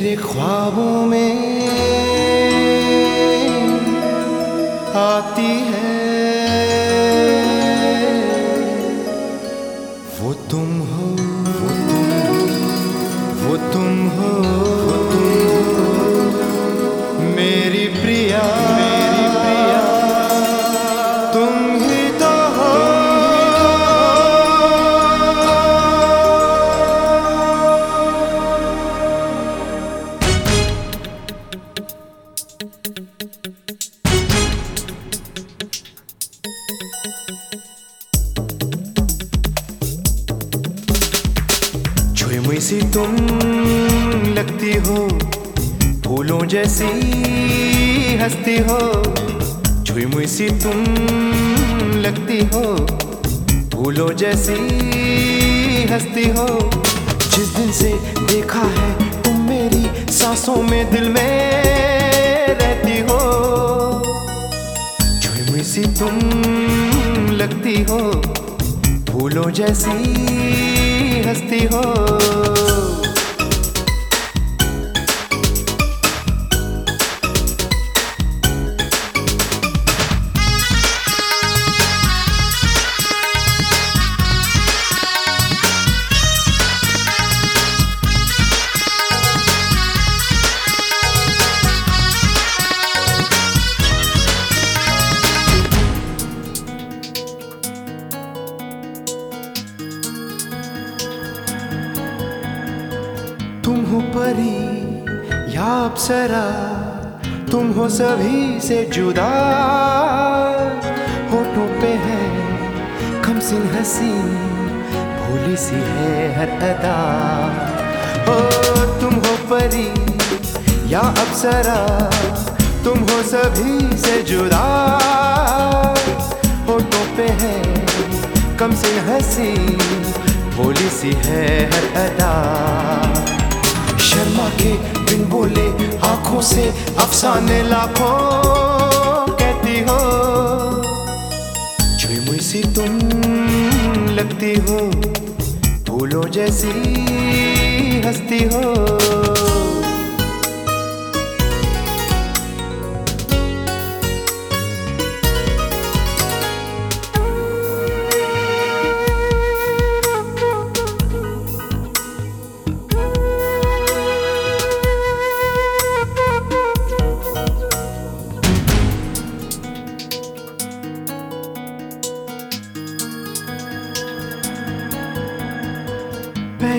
मेरे ख्वाबों में आती है। वो तुम हो वो तुम हो वो तुम हो। छुई सी तुम लगती हो। फूलों जैसी हंसती हो। छुई सी तुम लगती हो। फूलों जैसी हंसती हो। जिस दिन से देखा है तुम मेरी सांसों में दिल में रहती हो। छुई सी तुम लगती हो। फूलों जैसी हस्ती हो। परी या अप्सरा तुम हो सभी से जुदा। होठों पे है कम सिन हँसी भोली सी है हर अदा ओ, तुम हो परी, या अप्सरा तुम हो सभी से जुदा। होठों पे है कम सिन हँसी भोली सी है हर अदा शर्मा के बिन बोले आँखों से अफसाने लाखों, कहती हो, छुई सी तुम लगती हो, फूलों जैसी हंसती हो।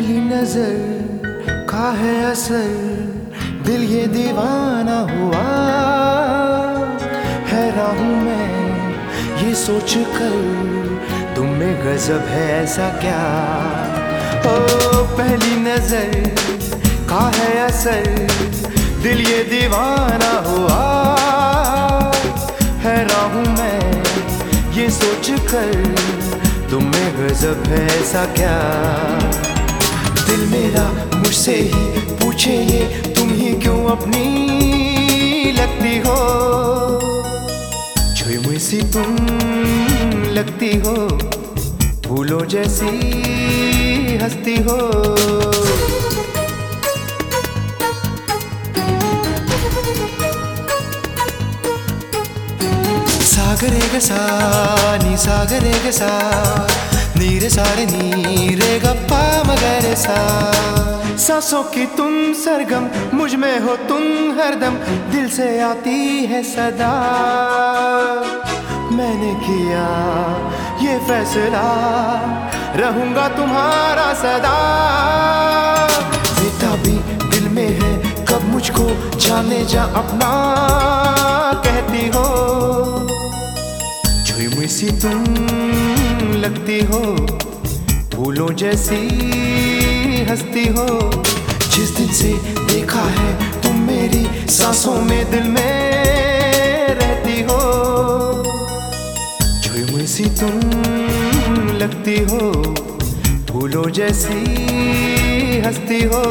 पहली नज़र का है असर, दिल ये दीवाना हुआ। हैरान हूँ मैं ये सोच कर तुम में गजब है ऐसा क्या? ओ, पहली नज़र का है असर, दिल ये दीवाना हुआ। हैरान हूँ मैं ये सोच कर तुम में गजब है ऐसा क्या? दिल मेरा मुझसे ही पूछे ये, तुम ही क्यों अपनी लगती हो? छुए मुसी तुम लगती हो भूलो जैसी हंसती हो। सागरे गसा, नी सागरे गसा नीरे सारे नीरे गप्पा मगर सा सांसों की तुम सरगम, मुझमें हो तुम हरदम, दिल से आती है सदा। मैंने किया ये फैसला, रहूँगा तुम्हारा सदा। जिता भी दिल में है, कब मुझको जाने जा अपना, कहती हो, छुई तुम लगती हो, फूलों जैसी हंसती हो। जिस दिन से देखा है तुम मेरी सांसों में दिल में रहती हो। छुई सी तुम लगती हो, फूलों जैसी हंसती हो।